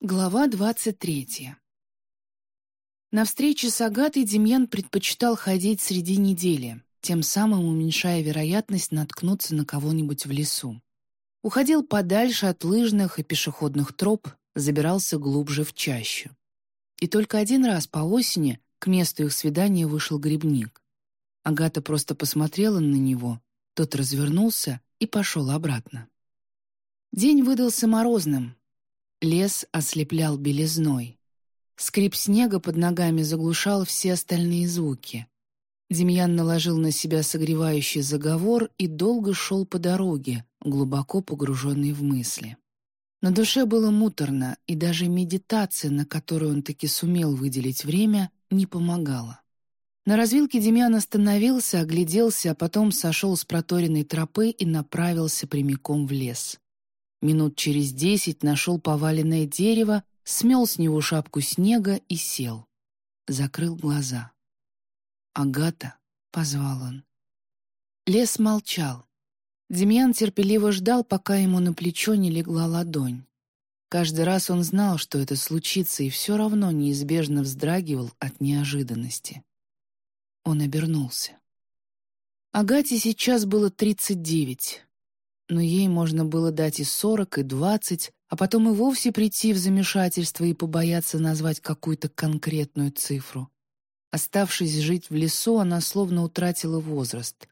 Глава 23. На встрече с Агатой Демьян предпочитал ходить среди недели, тем самым уменьшая вероятность наткнуться на кого-нибудь в лесу. Уходил подальше от лыжных и пешеходных троп, забирался глубже в чащу. И только один раз по осени к месту их свидания вышел грибник. Агата просто посмотрела на него, тот развернулся и пошел обратно. День выдался морозным, Лес ослеплял белизной. Скрип снега под ногами заглушал все остальные звуки. Демьян наложил на себя согревающий заговор и долго шел по дороге, глубоко погруженный в мысли. На душе было муторно, и даже медитация, на которую он таки сумел выделить время, не помогала. На развилке Демьян остановился, огляделся, а потом сошел с проторенной тропы и направился прямиком в лес. Минут через десять нашел поваленное дерево, смел с него шапку снега и сел. Закрыл глаза. «Агата», — позвал он. Лес молчал. Демьян терпеливо ждал, пока ему на плечо не легла ладонь. Каждый раз он знал, что это случится, и все равно неизбежно вздрагивал от неожиданности. Он обернулся. Агате сейчас было тридцать девять но ей можно было дать и сорок, и двадцать, а потом и вовсе прийти в замешательство и побояться назвать какую-то конкретную цифру. Оставшись жить в лесу, она словно утратила возраст.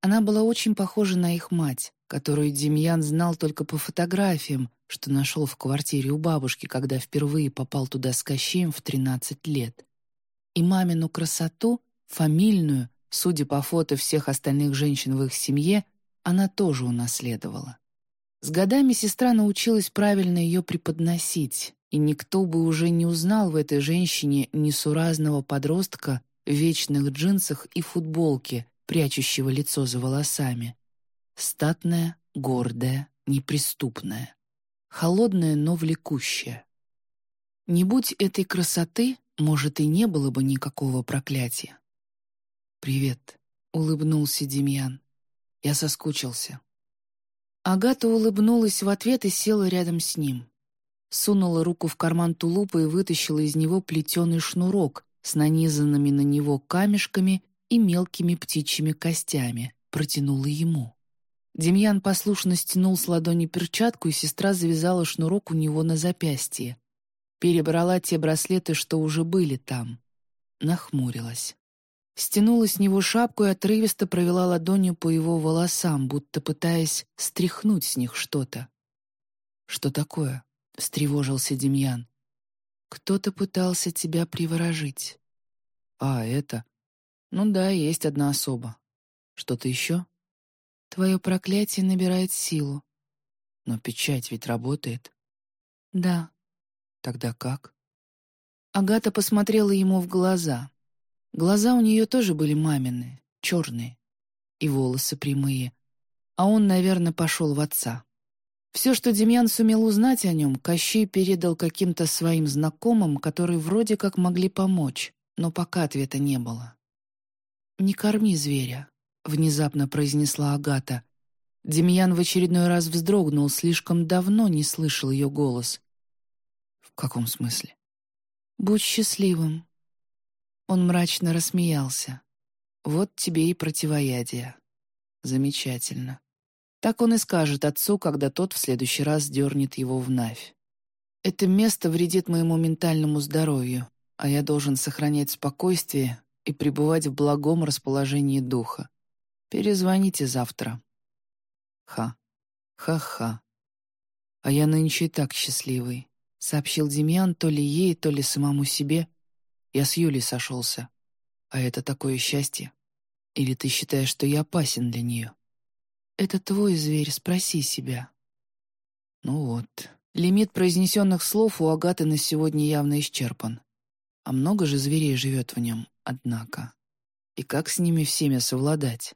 Она была очень похожа на их мать, которую Демьян знал только по фотографиям, что нашел в квартире у бабушки, когда впервые попал туда с Кощеем в 13 лет. И мамину красоту, фамильную, судя по фото всех остальных женщин в их семье, она тоже унаследовала. С годами сестра научилась правильно ее преподносить, и никто бы уже не узнал в этой женщине несуразного подростка в вечных джинсах и футболке, прячущего лицо за волосами. Статная, гордая, неприступная. Холодная, но влекущая. Не будь этой красоты, может, и не было бы никакого проклятия. «Привет», — улыбнулся Демьян. Я соскучился. Агата улыбнулась в ответ и села рядом с ним. Сунула руку в карман тулупа и вытащила из него плетеный шнурок с нанизанными на него камешками и мелкими птичьими костями, протянула ему. Демьян послушно стянул с ладони перчатку, и сестра завязала шнурок у него на запястье. Перебрала те браслеты, что уже были там. Нахмурилась стянула с него шапку и отрывисто провела ладонью по его волосам, будто пытаясь стряхнуть с них что-то. «Что такое?» — встревожился Демьян. «Кто-то пытался тебя приворожить». «А, это?» «Ну да, есть одна особа. Что-то еще?» «Твое проклятие набирает силу». «Но печать ведь работает». «Да». «Тогда как?» Агата посмотрела ему в глаза — Глаза у нее тоже были мамины, черные, и волосы прямые. А он, наверное, пошел в отца. Все, что Демьян сумел узнать о нем, Кощей передал каким-то своим знакомым, которые вроде как могли помочь, но пока ответа не было. «Не корми зверя», — внезапно произнесла Агата. Демьян в очередной раз вздрогнул, слишком давно не слышал ее голос. «В каком смысле?» «Будь счастливым», он мрачно рассмеялся. «Вот тебе и противоядие. Замечательно. Так он и скажет отцу, когда тот в следующий раз дернет его в навь. Это место вредит моему ментальному здоровью, а я должен сохранять спокойствие и пребывать в благом расположении духа. Перезвоните завтра. Ха. Ха-ха. А я нынче и так счастливый, — сообщил Демьян то ли ей, то ли самому себе, я с Юлей сошелся. А это такое счастье? Или ты считаешь, что я опасен для нее? Это твой зверь, спроси себя. Ну вот, лимит произнесенных слов у Агаты на сегодня явно исчерпан. А много же зверей живет в нем, однако. И как с ними всеми совладать?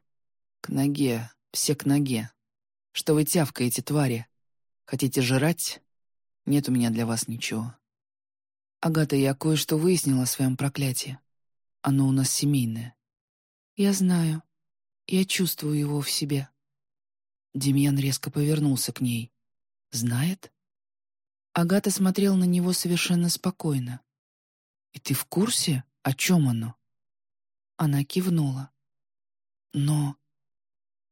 К ноге, все к ноге. Что вы тявкаете, твари? Хотите жрать? Нет у меня для вас ничего. «Агата, я кое-что выяснила о своем проклятии. Оно у нас семейное». «Я знаю. Я чувствую его в себе». Демьян резко повернулся к ней. «Знает?» Агата смотрел на него совершенно спокойно. «И ты в курсе, о чем оно?» Она кивнула. «Но...»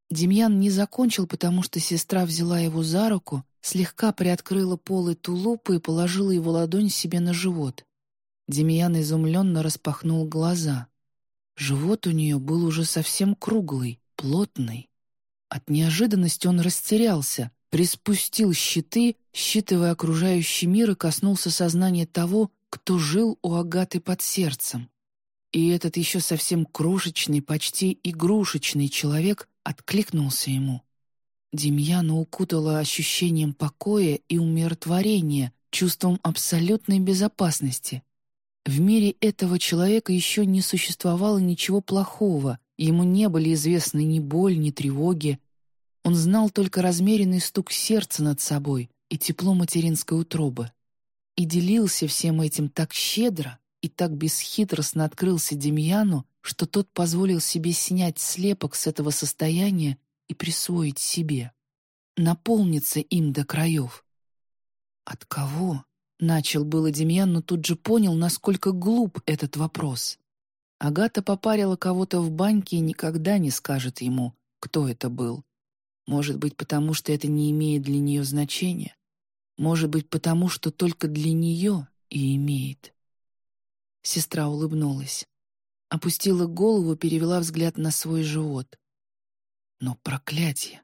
Демьян не закончил, потому что сестра взяла его за руку, слегка приоткрыла полы тулупа и положила его ладонь себе на живот. Демьян изумленно распахнул глаза. Живот у нее был уже совсем круглый, плотный. От неожиданности он растерялся, приспустил щиты, считывая окружающий мир и коснулся сознания того, кто жил у Агаты под сердцем. И этот еще совсем крошечный, почти игрушечный человек откликнулся ему. Демьяна укутала ощущением покоя и умиротворения, чувством абсолютной безопасности. В мире этого человека еще не существовало ничего плохого, ему не были известны ни боль, ни тревоги, он знал только размеренный стук сердца над собой и тепло материнской утробы. И делился всем этим так щедро и так бесхитростно открылся Демьяну, что тот позволил себе снять слепок с этого состояния и присвоить себе. Наполниться им до краев. «От кого?» — начал было Демьян, но тут же понял, насколько глуп этот вопрос. Агата попарила кого-то в баньке и никогда не скажет ему, кто это был. Может быть, потому что это не имеет для нее значения. Может быть, потому что только для нее и имеет. Сестра улыбнулась. Опустила голову, перевела взгляд на свой живот. Но проклятие!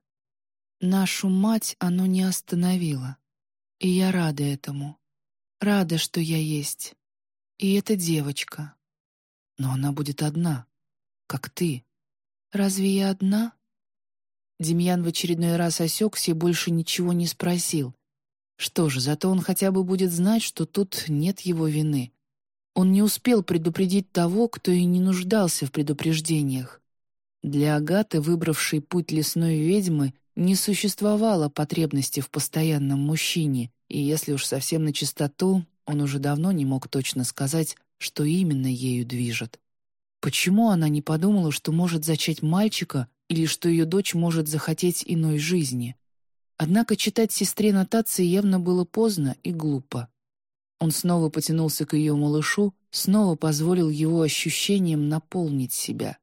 Нашу мать оно не остановило. И я рада этому. Рада, что я есть. И эта девочка. Но она будет одна, как ты. Разве я одна? Демьян в очередной раз осекся и больше ничего не спросил. Что же, зато он хотя бы будет знать, что тут нет его вины. Он не успел предупредить того, кто и не нуждался в предупреждениях. Для Агаты, выбравшей путь лесной ведьмы, не существовало потребности в постоянном мужчине, и если уж совсем на чистоту, он уже давно не мог точно сказать, что именно ею движет. Почему она не подумала, что может зачать мальчика, или что ее дочь может захотеть иной жизни. Однако читать сестре нотации явно было поздно и глупо. Он снова потянулся к ее малышу, снова позволил его ощущениям наполнить себя.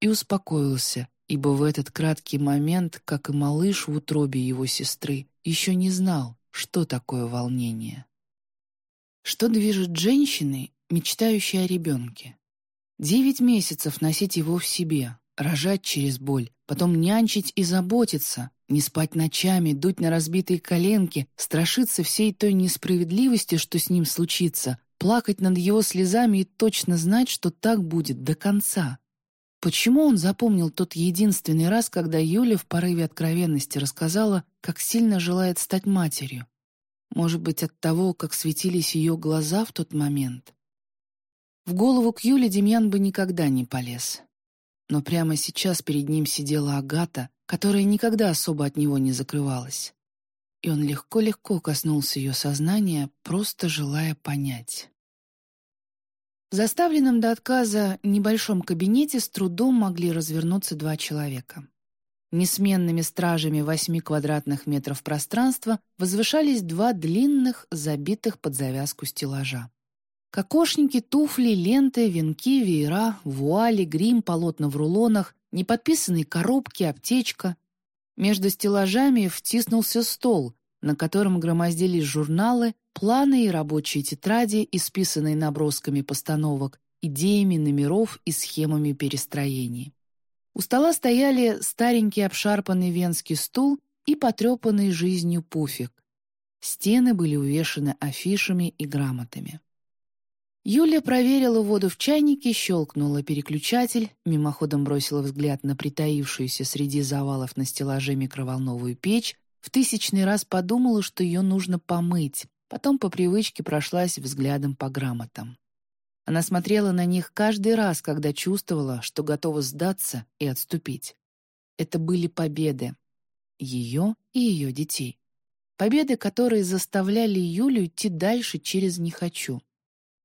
И успокоился, ибо в этот краткий момент, как и малыш в утробе его сестры, еще не знал, что такое волнение. Что движет женщиной, мечтающей о ребенке? Девять месяцев носить его в себе, рожать через боль, потом нянчить и заботиться, не спать ночами, дуть на разбитые коленки, страшиться всей той несправедливости, что с ним случится, плакать над его слезами и точно знать, что так будет до конца. Почему он запомнил тот единственный раз, когда Юля в порыве откровенности рассказала, как сильно желает стать матерью? Может быть, от того, как светились ее глаза в тот момент? В голову к Юле Демьян бы никогда не полез. Но прямо сейчас перед ним сидела Агата, которая никогда особо от него не закрывалась. И он легко-легко коснулся ее сознания, просто желая понять. Заставленном до отказа небольшом кабинете с трудом могли развернуться два человека. Несменными стражами восьми квадратных метров пространства возвышались два длинных, забитых под завязку стеллажа. Кокошники, туфли, ленты, венки, веера, вуали, грим, полотна в рулонах, неподписанные коробки, аптечка. Между стеллажами втиснулся стол, на котором громоздились журналы, планы и рабочие тетради, исписанные набросками постановок, идеями номеров и схемами перестроений. У стола стояли старенький обшарпанный венский стул и потрепанный жизнью пуфик. Стены были увешаны афишами и грамотами. Юля проверила воду в чайнике, щелкнула переключатель, мимоходом бросила взгляд на притаившуюся среди завалов на стеллаже микроволновую печь, в тысячный раз подумала, что ее нужно помыть, потом по привычке прошлась взглядом по грамотам. Она смотрела на них каждый раз, когда чувствовала, что готова сдаться и отступить. Это были победы. Ее и ее детей. Победы, которые заставляли Юлю идти дальше через «не хочу».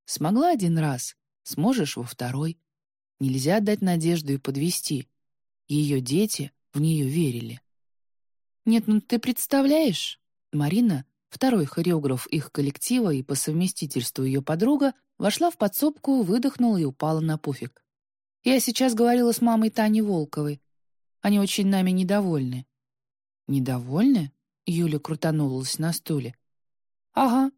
Смогла один раз, сможешь во второй. Нельзя дать надежду и подвести. Ее дети в нее верили. «Нет, ну ты представляешь?» Марина, второй хореограф их коллектива и по совместительству ее подруга, вошла в подсобку, выдохнула и упала на пуфик. «Я сейчас говорила с мамой Тани Волковой. Они очень нами недовольны». «Недовольны?» — Юля крутанулась на стуле. «Ага.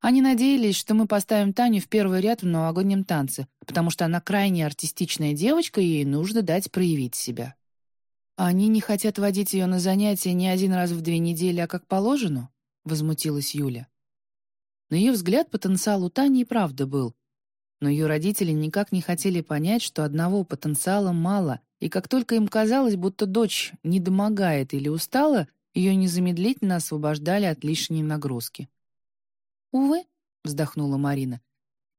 Они надеялись, что мы поставим Таню в первый ряд в новогоднем танце, потому что она крайне артистичная девочка, и ей нужно дать проявить себя. Они не хотят водить ее на занятия не один раз в две недели, а как положено?» — возмутилась Юля. На ее взгляд, потенциал у Тани и правда был. Но ее родители никак не хотели понять, что одного потенциала мало, и как только им казалось, будто дочь не домогает или устала, ее незамедлительно освобождали от лишней нагрузки. «Увы», — вздохнула Марина.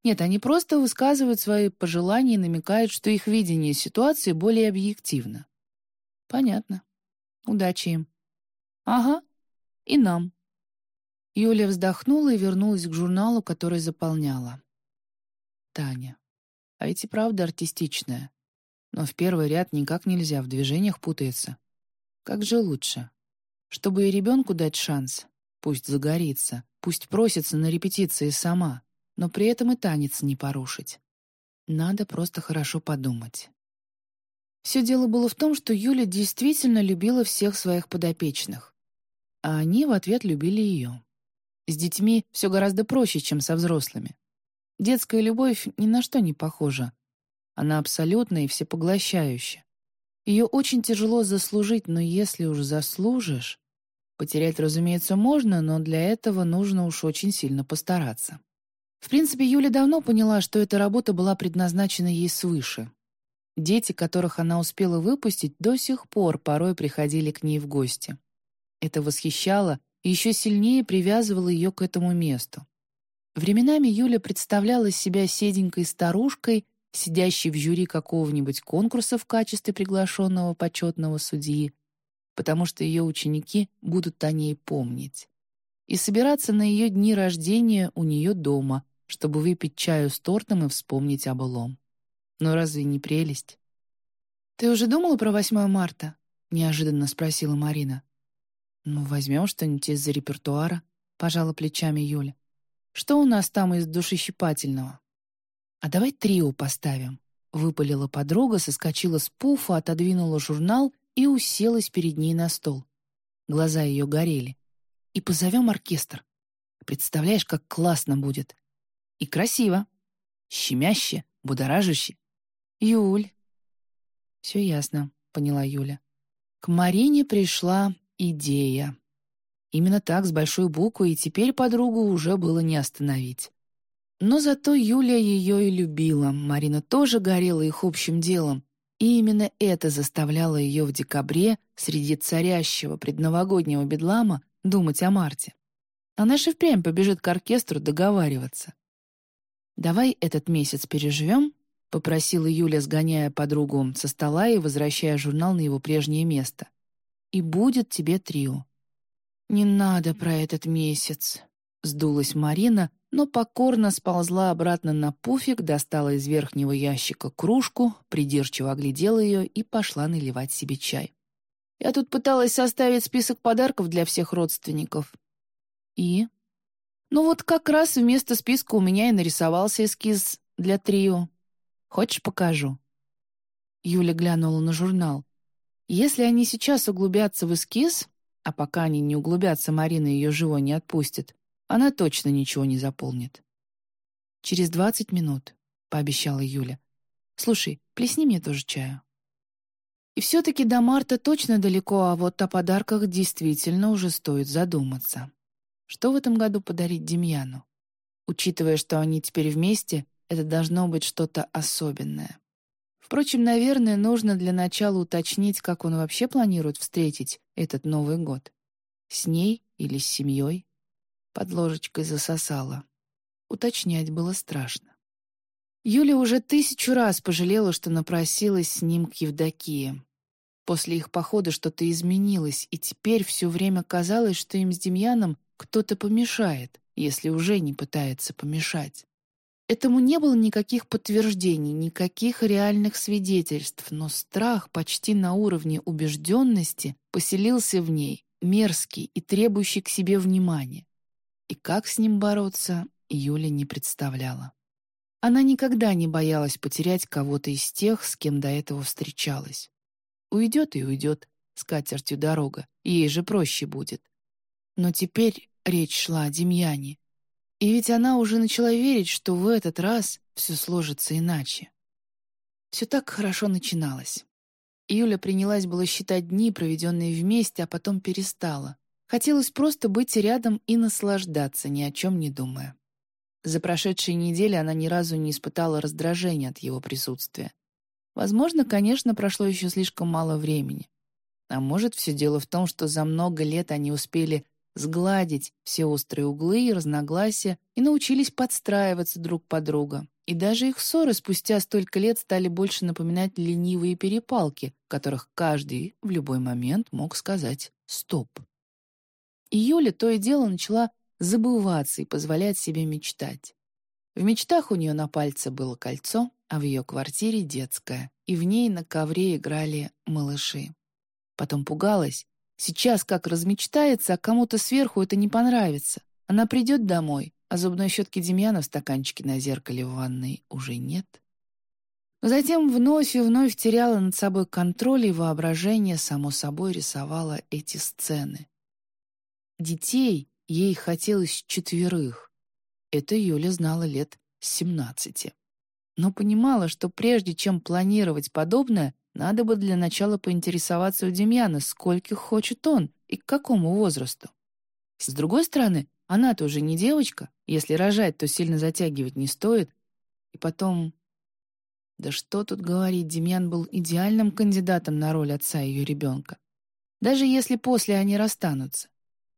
«Нет, они просто высказывают свои пожелания и намекают, что их видение ситуации более объективно». «Понятно. Удачи им». «Ага. И нам». Юля вздохнула и вернулась к журналу, который заполняла. Таня. А ведь и правда артистичная. Но в первый ряд никак нельзя, в движениях путается. Как же лучше? Чтобы и ребенку дать шанс. Пусть загорится, пусть просится на репетиции сама, но при этом и танец не порушить. Надо просто хорошо подумать. Все дело было в том, что Юля действительно любила всех своих подопечных. А они в ответ любили ее. С детьми все гораздо проще, чем со взрослыми. Детская любовь ни на что не похожа. Она абсолютна и всепоглощающая. Ее очень тяжело заслужить, но если уж заслужишь... Потерять, разумеется, можно, но для этого нужно уж очень сильно постараться. В принципе, Юля давно поняла, что эта работа была предназначена ей свыше. Дети, которых она успела выпустить, до сих пор порой приходили к ней в гости. Это восхищало и еще сильнее привязывало ее к этому месту. Временами Юля представляла себя седенькой старушкой, сидящей в жюри какого-нибудь конкурса в качестве приглашенного почетного судьи, потому что ее ученики будут о ней помнить. И собираться на ее дни рождения у нее дома, чтобы выпить чаю с тортом и вспомнить о былом. Но разве не прелесть? «Ты уже думала про 8 марта?» — неожиданно спросила Марина. «Ну, возьмем что-нибудь из-за репертуара», — пожала плечами Юля. «Что у нас там из душещипательного?» «А давай трио поставим», — выпалила подруга, соскочила с пуфа, отодвинула журнал и уселась перед ней на стол. Глаза ее горели. «И позовем оркестр. Представляешь, как классно будет. И красиво. Щемяще, будоражище. Юль». «Все ясно», — поняла Юля. К Марине пришла идея. Именно так, с большой буквы, и теперь подругу уже было не остановить. Но зато Юля ее и любила, Марина тоже горела их общим делом, и именно это заставляло ее в декабре, среди царящего предновогоднего бедлама, думать о Марте. Она же впрямь побежит к оркестру договариваться. «Давай этот месяц переживем», — попросила Юля, сгоняя подругу со стола и возвращая журнал на его прежнее место и будет тебе трио». «Не надо про этот месяц», — сдулась Марина, но покорно сползла обратно на пуфик, достала из верхнего ящика кружку, придирчиво оглядела ее и пошла наливать себе чай. «Я тут пыталась составить список подарков для всех родственников». «И?» «Ну вот как раз вместо списка у меня и нарисовался эскиз для трио. Хочешь, покажу?» Юля глянула на журнал. Если они сейчас углубятся в эскиз, а пока они не углубятся, Марина ее живо не отпустит, она точно ничего не заполнит. «Через двадцать минут», — пообещала Юля. «Слушай, плесни мне тоже чаю». И все-таки до марта точно далеко, а вот о подарках действительно уже стоит задуматься. Что в этом году подарить Демьяну? Учитывая, что они теперь вместе, это должно быть что-то особенное. Впрочем, наверное, нужно для начала уточнить, как он вообще планирует встретить этот Новый год. С ней или с семьей? Под ложечкой засосала. Уточнять было страшно. Юля уже тысячу раз пожалела, что напросилась с ним к Евдокии. После их похода что-то изменилось, и теперь все время казалось, что им с Демьяном кто-то помешает, если уже не пытается помешать. Этому не было никаких подтверждений, никаких реальных свидетельств, но страх почти на уровне убежденности поселился в ней, мерзкий и требующий к себе внимания. И как с ним бороться, Юля не представляла. Она никогда не боялась потерять кого-то из тех, с кем до этого встречалась. Уйдет и уйдет, с катертью дорога, ей же проще будет. Но теперь речь шла о Демьяне. И ведь она уже начала верить, что в этот раз все сложится иначе. Все так хорошо начиналось. Юля принялась было считать дни, проведенные вместе, а потом перестала. Хотелось просто быть рядом и наслаждаться, ни о чем не думая. За прошедшие недели она ни разу не испытала раздражения от его присутствия. Возможно, конечно, прошло еще слишком мало времени. А может, все дело в том, что за много лет они успели сгладить все острые углы и разногласия и научились подстраиваться друг под друга. И даже их ссоры спустя столько лет стали больше напоминать ленивые перепалки, которых каждый в любой момент мог сказать «стоп». И Юля то и дело начала забываться и позволять себе мечтать. В мечтах у нее на пальце было кольцо, а в ее квартире детская, и в ней на ковре играли малыши. Потом пугалась. Сейчас как размечтается, а кому-то сверху это не понравится. Она придет домой, а зубной щетки Демьяна в стаканчике на зеркале в ванной уже нет. Затем вновь и вновь теряла над собой контроль, и воображение само собой рисовало эти сцены. Детей ей хотелось четверых. Это Юля знала лет с семнадцати но понимала, что прежде чем планировать подобное, надо бы для начала поинтересоваться у Демьяна, скольких хочет он и к какому возрасту. С другой стороны, она-то уже не девочка, если рожать, то сильно затягивать не стоит. И потом... Да что тут говорить, Демьян был идеальным кандидатом на роль отца ее ребенка. Даже если после они расстанутся.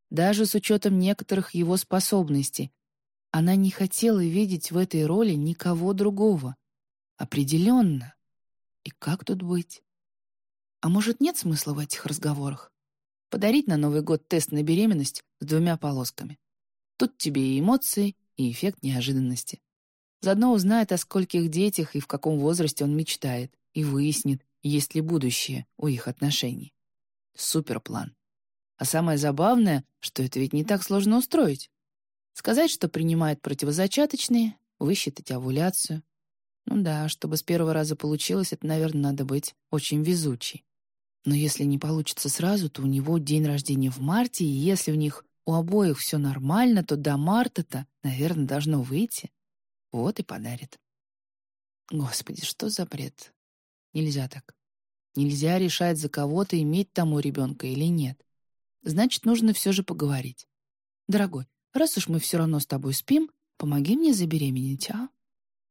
Даже с учетом некоторых его способностей, она не хотела видеть в этой роли никого другого. Определенно. И как тут быть? А может, нет смысла в этих разговорах? Подарить на Новый год тест на беременность с двумя полосками. Тут тебе и эмоции, и эффект неожиданности. Заодно узнает, о скольких детях и в каком возрасте он мечтает, и выяснит, есть ли будущее у их отношений. Суперплан. А самое забавное, что это ведь не так сложно устроить. Сказать, что принимает противозачаточные, высчитать овуляцию. Ну да, чтобы с первого раза получилось, это, наверное, надо быть очень везучей. Но если не получится сразу, то у него день рождения в марте, и если у них у обоих все нормально, то до марта-то, наверное, должно выйти. Вот и подарит. Господи, что за бред? Нельзя так. Нельзя решать за кого-то, иметь тому ребенка или нет. Значит, нужно все же поговорить. Дорогой, Раз уж мы все равно с тобой спим, помоги мне забеременеть, а?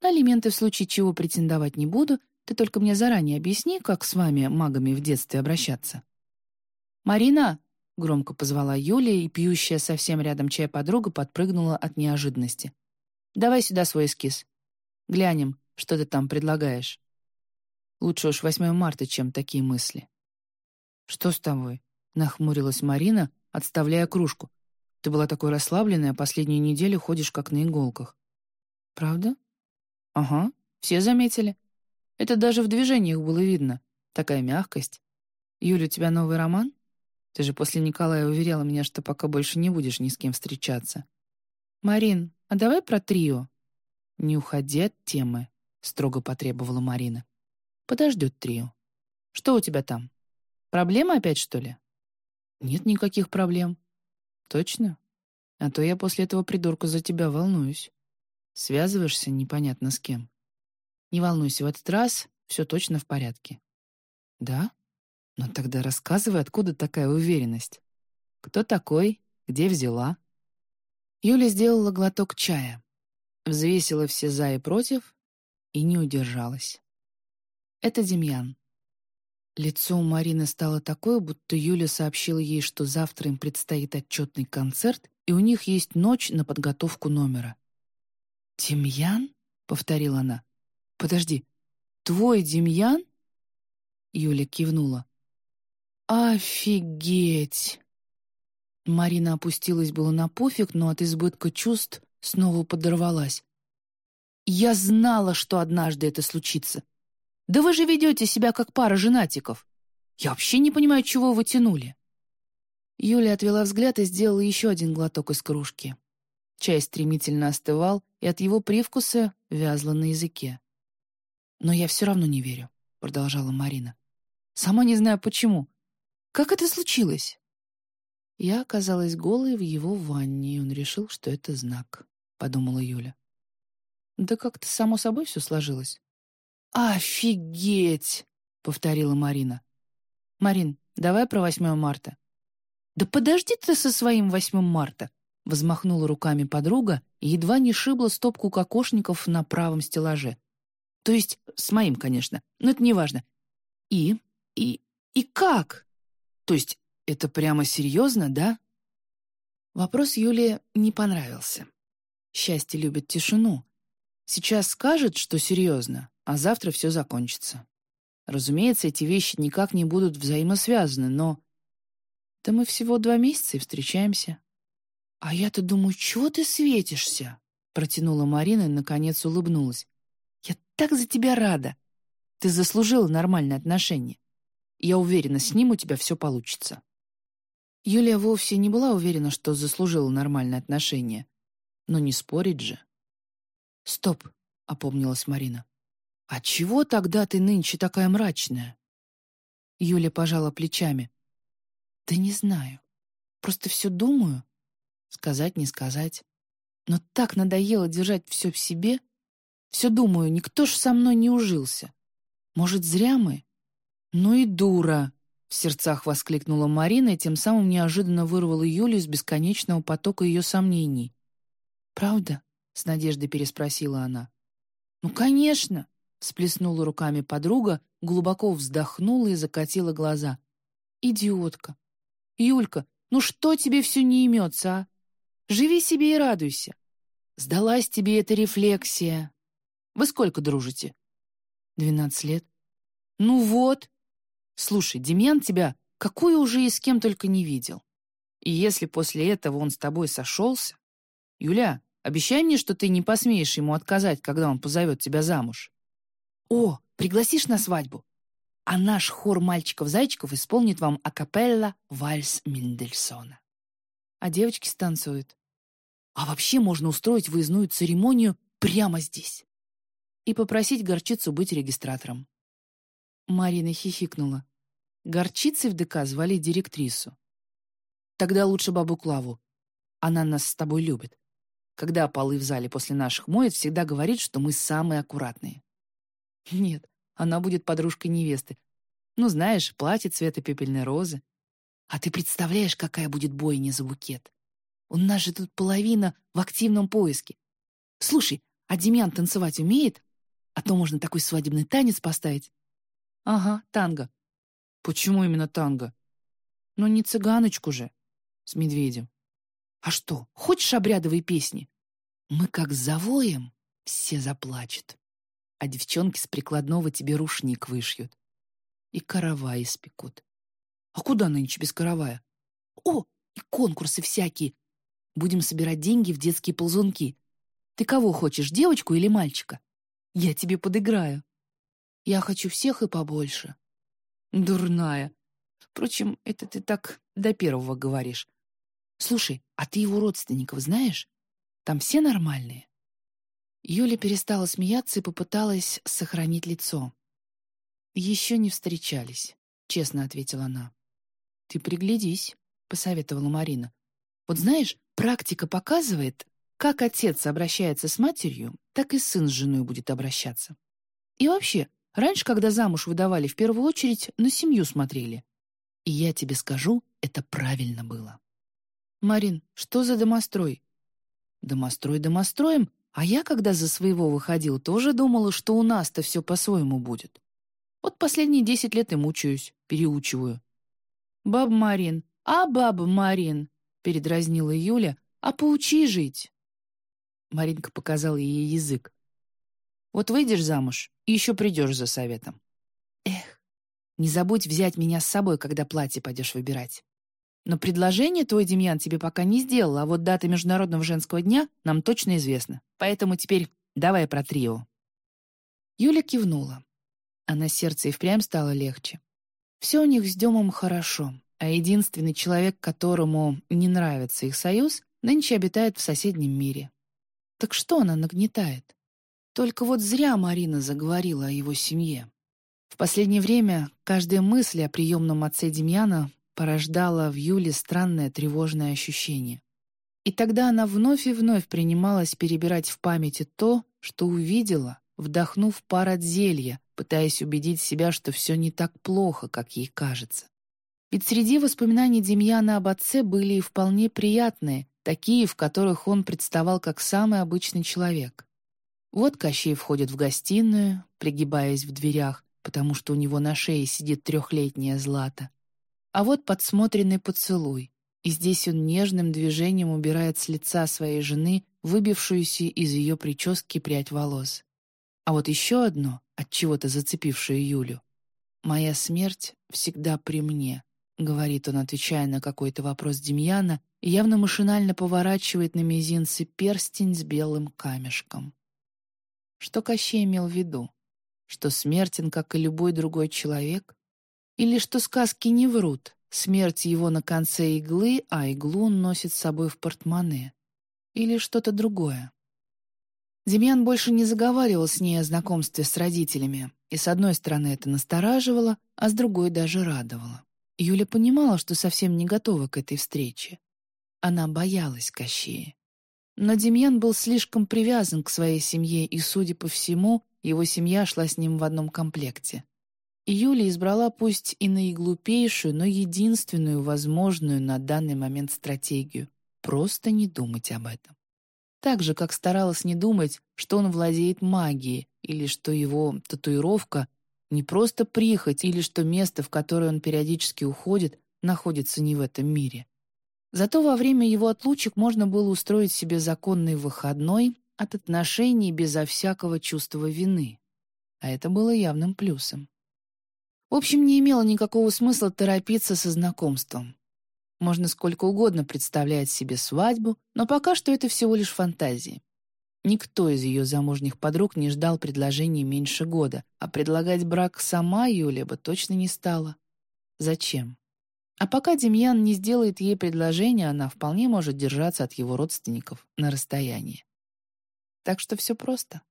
На алименты в случае чего претендовать не буду, ты только мне заранее объясни, как с вами, магами, в детстве обращаться». «Марина!» — громко позвала Юлия, и пьющая совсем рядом чай подруга подпрыгнула от неожиданности. «Давай сюда свой эскиз. Глянем, что ты там предлагаешь. Лучше уж 8 марта, чем такие мысли». «Что с тобой?» — нахмурилась Марина, отставляя кружку. Ты была такой расслабленная, последнюю неделю ходишь как на иголках. Правда? Ага, все заметили. Это даже в движениях было видно. Такая мягкость. Юля, у тебя новый роман? Ты же после Николая уверяла меня, что пока больше не будешь ни с кем встречаться. Марин, а давай про трио? Не уходи от темы, строго потребовала Марина. Подождет трио. Что у тебя там? Проблемы опять, что ли? Нет никаких проблем. Точно? А то я после этого придурка за тебя волнуюсь. Связываешься непонятно с кем. Не волнуйся, в этот раз все точно в порядке. Да? Ну тогда рассказывай, откуда такая уверенность. Кто такой? Где взяла? Юля сделала глоток чая, взвесила все «за» и «против» и не удержалась. Это Демьян. Лицо у Марины стало такое, будто Юля сообщила ей, что завтра им предстоит отчетный концерт, и у них есть ночь на подготовку номера. «Демьян?» — повторила она. «Подожди, твой Демьян?» Юля кивнула. «Офигеть!» Марина опустилась было на пофиг, но от избытка чувств снова подорвалась. «Я знала, что однажды это случится. Да вы же ведете себя как пара женатиков. Я вообще не понимаю, чего вы тянули». Юля отвела взгляд и сделала еще один глоток из кружки. Чай стремительно остывал, и от его привкуса вязло на языке. «Но я все равно не верю», — продолжала Марина. «Сама не знаю, почему. Как это случилось?» Я оказалась голой в его ванне, и он решил, что это знак, — подумала Юля. Да как-то само собой все сложилось. «Офигеть!» — повторила Марина. «Марин, давай про 8 марта». «Да подожди ты со своим 8 марта!» Возмахнула руками подруга и едва не шибла стопку кокошников на правом стеллаже. То есть с моим, конечно, но это не важно. И? И? И как? То есть это прямо серьезно, да? Вопрос Юлии не понравился. Счастье любит тишину. Сейчас скажет, что серьезно, а завтра все закончится. Разумеется, эти вещи никак не будут взаимосвязаны, но... Да мы всего два месяца и встречаемся. «А я-то думаю, чего ты светишься?» Протянула Марина и, наконец, улыбнулась. «Я так за тебя рада. Ты заслужила нормальное отношение. Я уверена, с ним у тебя все получится». Юлия вовсе не была уверена, что заслужила нормальное отношение. Но не спорить же. «Стоп», — опомнилась Марина. «А чего тогда ты нынче такая мрачная?» Юля пожала плечами. «Да не знаю. Просто все думаю, Сказать, не сказать. Но так надоело держать все в себе. Все думаю, никто ж со мной не ужился. Может, зря мы? Ну и дура! В сердцах воскликнула Марина и тем самым неожиданно вырвала Юлю из бесконечного потока ее сомнений. «Правда?» — с надеждой переспросила она. «Ну, конечно!» — всплеснула руками подруга, глубоко вздохнула и закатила глаза. «Идиотка! Юлька, ну что тебе все не имется, а? Живи себе и радуйся. Сдалась тебе эта рефлексия. Вы сколько дружите? Двенадцать лет. Ну вот. Слушай, Демьян тебя какую уже и с кем только не видел. И если после этого он с тобой сошелся... Юля, обещай мне, что ты не посмеешь ему отказать, когда он позовет тебя замуж. О, пригласишь на свадьбу? А наш хор мальчиков-зайчиков исполнит вам акапелла вальс Мендельсона а девочки станцуют. А вообще можно устроить выездную церемонию прямо здесь. И попросить горчицу быть регистратором. Марина хихикнула. Горчицей в ДК звали директрису. Тогда лучше бабу Клаву. Она нас с тобой любит. Когда полы в зале после наших моет, всегда говорит, что мы самые аккуратные. Нет, она будет подружкой невесты. Ну, знаешь, платье цвета пепельной розы, а ты представляешь, какая будет бойня за букет? У нас же тут половина в активном поиске. Слушай, а Демьян танцевать умеет? А то можно такой свадебный танец поставить. Ага, танго. Почему именно танго? Ну, не цыганочку же. С медведем. А что, хочешь обрядовые песни? Мы как завоем, все заплачут. А девчонки с прикладного тебе рушник вышьют. И каравай испекут. А куда нынче без каравая? О, и конкурсы всякие. Будем собирать деньги в детские ползунки. Ты кого хочешь, девочку или мальчика? Я тебе подыграю. Я хочу всех и побольше. Дурная. Впрочем, это ты так до первого говоришь. Слушай, а ты его родственников знаешь? Там все нормальные?» Юля перестала смеяться и попыталась сохранить лицо. «Еще не встречались», — честно ответила она. «Ты приглядись», — посоветовала Марина. «Вот знаешь, практика показывает, как отец обращается с матерью, так и сын с женой будет обращаться. И вообще, раньше, когда замуж выдавали, в первую очередь на семью смотрели. И я тебе скажу, это правильно было». «Марин, что за домострой?» «Домострой домостроем, а я, когда за своего выходил, тоже думала, что у нас-то все по-своему будет. Вот последние десять лет и мучаюсь, переучиваю. «Баб Марин, а баба Марин!» — передразнила Юля. «А поучи жить!» Маринка показала ей язык. «Вот выйдешь замуж и еще придешь за советом». «Эх, не забудь взять меня с собой, когда платье пойдешь выбирать. Но предложение твой Демьян тебе пока не сделал, а вот дата Международного женского дня нам точно известна. Поэтому теперь давай про трио». Юля кивнула. А на сердце и впрямь стало легче. Все у них с Демом хорошо, а единственный человек, которому не нравится их союз, Нынче обитает в соседнем мире. Так что она нагнетает? Только вот зря Марина заговорила о его семье. В последнее время каждая мысль о приемном отце Демьяна порождала в Юле странное тревожное ощущение. И тогда она вновь и вновь принималась перебирать в памяти то, что увидела, вдохнув пар от зелья, пытаясь убедить себя, что все не так плохо, как ей кажется. Ведь среди воспоминаний Демьяна об отце были и вполне приятные, такие, в которых он представал как самый обычный человек. Вот Кощей входит в гостиную, пригибаясь в дверях, потому что у него на шее сидит трехлетняя Злата. А вот подсмотренный поцелуй, и здесь он нежным движением убирает с лица своей жены выбившуюся из ее прически прядь волос. А вот еще одно, от чего-то зацепившее Юлю. «Моя смерть всегда при мне», — говорит он, отвечая на какой-то вопрос Демьяна, и явно машинально поворачивает на мизинце перстень с белым камешком. Что Кощей имел в виду? что смертен, как и любой другой человек? Или что сказки не врут, смерть его на конце иглы, а иглу он носит с собой в портмоне? Или что-то другое? Демьян больше не заговаривал с ней о знакомстве с родителями, и с одной стороны это настораживало, а с другой даже радовало. Юля понимала, что совсем не готова к этой встрече. Она боялась Кощея. Но Демьян был слишком привязан к своей семье, и, судя по всему, его семья шла с ним в одном комплекте. И Юля избрала пусть и наиглупейшую, но единственную возможную на данный момент стратегию — просто не думать об этом. Так же, как старалась не думать, что он владеет магией, или что его татуировка — не просто прихоть, или что место, в которое он периодически уходит, находится не в этом мире. Зато во время его отлучек можно было устроить себе законный выходной от отношений безо всякого чувства вины. А это было явным плюсом. В общем, не имело никакого смысла торопиться со знакомством. Можно сколько угодно представлять себе свадьбу, но пока что это всего лишь фантазии. Никто из ее замужних подруг не ждал предложения меньше года, а предлагать брак сама Юля бы точно не стала. Зачем? А пока Демьян не сделает ей предложение, она вполне может держаться от его родственников на расстоянии. Так что все просто.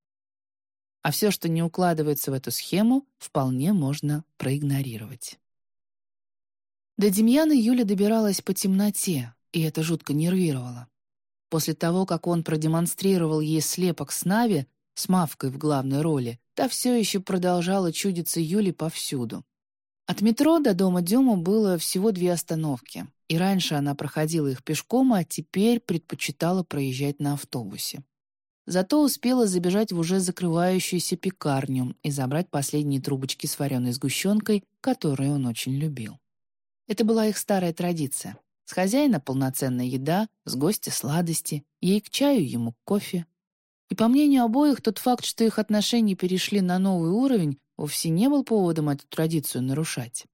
А все, что не укладывается в эту схему, вполне можно проигнорировать. До Демьяна Юля добиралась по темноте, и это жутко нервировало. После того, как он продемонстрировал ей слепок с Нави, с Мавкой в главной роли, та все еще продолжала чудиться Юле повсюду. От метро до дома Дема было всего две остановки, и раньше она проходила их пешком, а теперь предпочитала проезжать на автобусе. Зато успела забежать в уже закрывающуюся пекарню и забрать последние трубочки с вареной сгущенкой, которые он очень любил. Это была их старая традиция. С хозяина полноценная еда, с гостя сладости, ей к чаю, ему к кофе. И по мнению обоих, тот факт, что их отношения перешли на новый уровень, вовсе не был поводом эту традицию нарушать.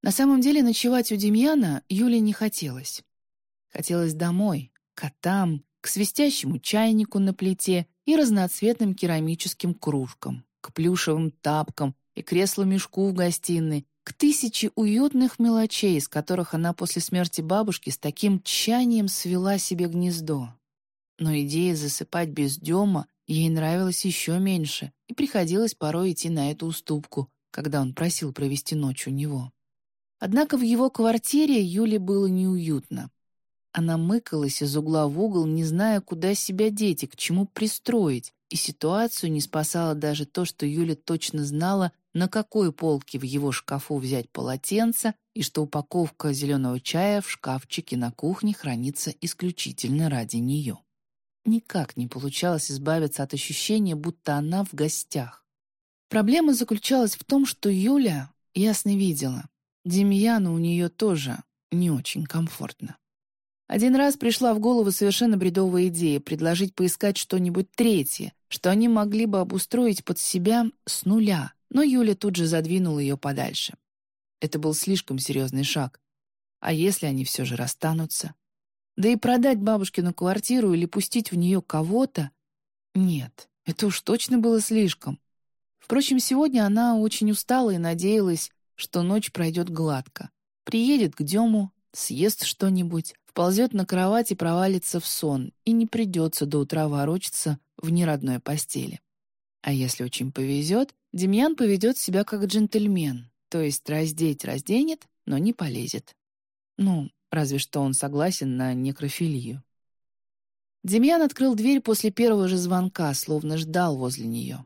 На самом деле ночевать у Демьяна Юле не хотелось. Хотелось домой, котам, к свистящему чайнику на плите и разноцветным керамическим кружкам, к плюшевым тапкам и креслу-мешку в гостиной, к тысяче уютных мелочей, из которых она после смерти бабушки с таким тщанием свела себе гнездо. Но идея засыпать без Дема ей нравилась еще меньше, и приходилось порой идти на эту уступку, когда он просил провести ночь у него. Однако в его квартире Юле было неуютно. Она мыкалась из угла в угол, не зная, куда себя деть и к чему пристроить, и ситуацию не спасало даже то, что Юля точно знала, на какой полке в его шкафу взять полотенце и что упаковка зеленого чая в шкафчике на кухне хранится исключительно ради нее. Никак не получалось избавиться от ощущения, будто она в гостях. Проблема заключалась в том, что Юля ясно видела, Демьяну у нее тоже не очень комфортно. Один раз пришла в голову совершенно бредовая идея предложить поискать что-нибудь третье, что они могли бы обустроить под себя с нуля, но Юля тут же задвинула ее подальше. Это был слишком серьезный шаг. А если они все же расстанутся? Да и продать бабушкину квартиру или пустить в нее кого-то? Нет, это уж точно было слишком. Впрочем, сегодня она очень устала и надеялась, что ночь пройдет гладко. Приедет к Дему, съест что-нибудь, вползет на кровать и провалится в сон, и не придется до утра ворочаться в неродной постели. А если очень повезет, Демьян поведет себя как джентльмен, то есть раздеть разденет, но не полезет. Ну, разве что он согласен на некрофилию. Демьян открыл дверь после первого же звонка, словно ждал возле нее.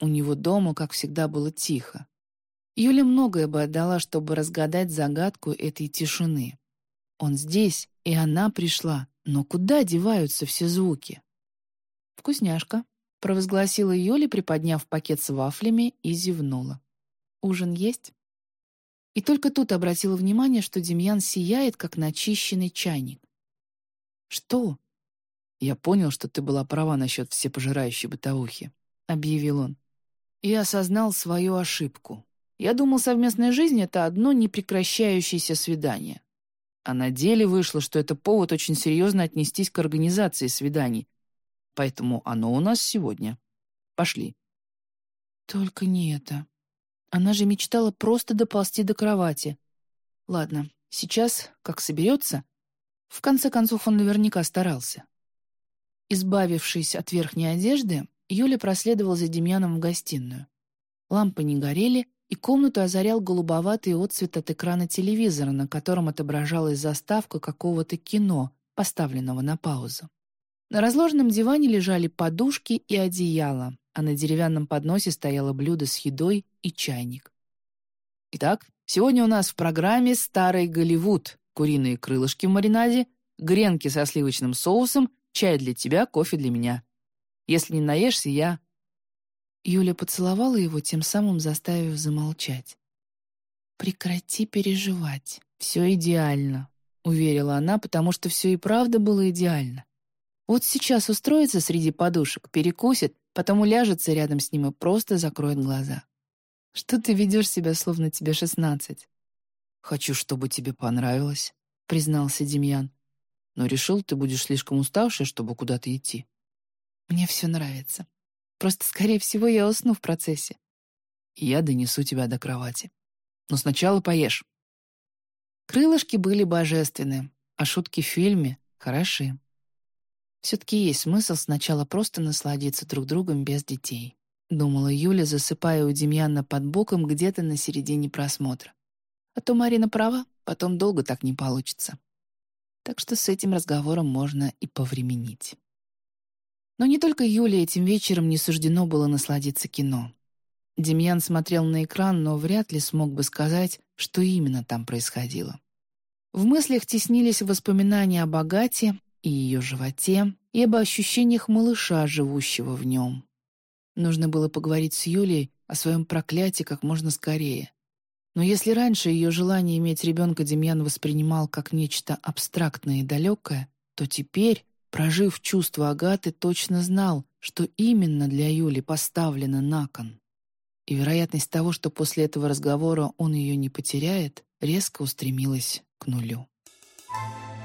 У него дома, как всегда, было тихо. Юля многое бы отдала, чтобы разгадать загадку этой тишины. Он здесь, и она пришла, но куда деваются все звуки? «Вкусняшка», — провозгласила Юля, приподняв пакет с вафлями, и зевнула. «Ужин есть?» И только тут обратила внимание, что Демьян сияет, как начищенный чайник. «Что?» «Я понял, что ты была права насчет всепожирающей бытовухи», — объявил он. И осознал свою ошибку. Я думал, совместная жизнь — это одно непрекращающееся свидание. А на деле вышло, что это повод очень серьезно отнестись к организации свиданий. Поэтому оно у нас сегодня. Пошли. Только не это. Она же мечтала просто доползти до кровати. Ладно, сейчас, как соберется... В конце концов, он наверняка старался. Избавившись от верхней одежды, Юля проследовала за Демьяном в гостиную. Лампы не горели, и комнату озарял голубоватый отцвет от экрана телевизора, на котором отображалась заставка какого-то кино, поставленного на паузу. На разложенном диване лежали подушки и одеяло, а на деревянном подносе стояло блюдо с едой и чайник. Итак, сегодня у нас в программе «Старый Голливуд», куриные крылышки в маринаде, гренки со сливочным соусом Чай для тебя, кофе для меня. Если не наешься, я...» Юля поцеловала его, тем самым заставив замолчать. «Прекрати переживать. Все идеально», — уверила она, потому что все и правда было идеально. Вот сейчас устроится среди подушек, перекусит, потом уляжется рядом с ним и просто закроет глаза. «Что ты ведешь себя, словно тебе шестнадцать?» «Хочу, чтобы тебе понравилось», — признался Демьян но решил, ты будешь слишком уставшая, чтобы куда-то идти. Мне все нравится. Просто, скорее всего, я усну в процессе. Я донесу тебя до кровати. Но сначала поешь. Крылышки были божественны, а шутки в фильме хороши. Все-таки есть смысл сначала просто насладиться друг другом без детей. Думала Юля, засыпая у Демьяна под боком где-то на середине просмотра. А то Марина права, потом долго так не получится так что с этим разговором можно и повременить. Но не только Юле этим вечером не суждено было насладиться кино. Демьян смотрел на экран, но вряд ли смог бы сказать, что именно там происходило. В мыслях теснились воспоминания о богате и ее животе, и об ощущениях малыша, живущего в нем. Нужно было поговорить с Юлей о своем проклятии как можно скорее. Но если раньше ее желание иметь ребенка Демьян воспринимал как нечто абстрактное и далекое, то теперь, прожив чувство Агаты, точно знал, что именно для Юли поставлено на кон. И вероятность того, что после этого разговора он ее не потеряет, резко устремилась к нулю. Thank you.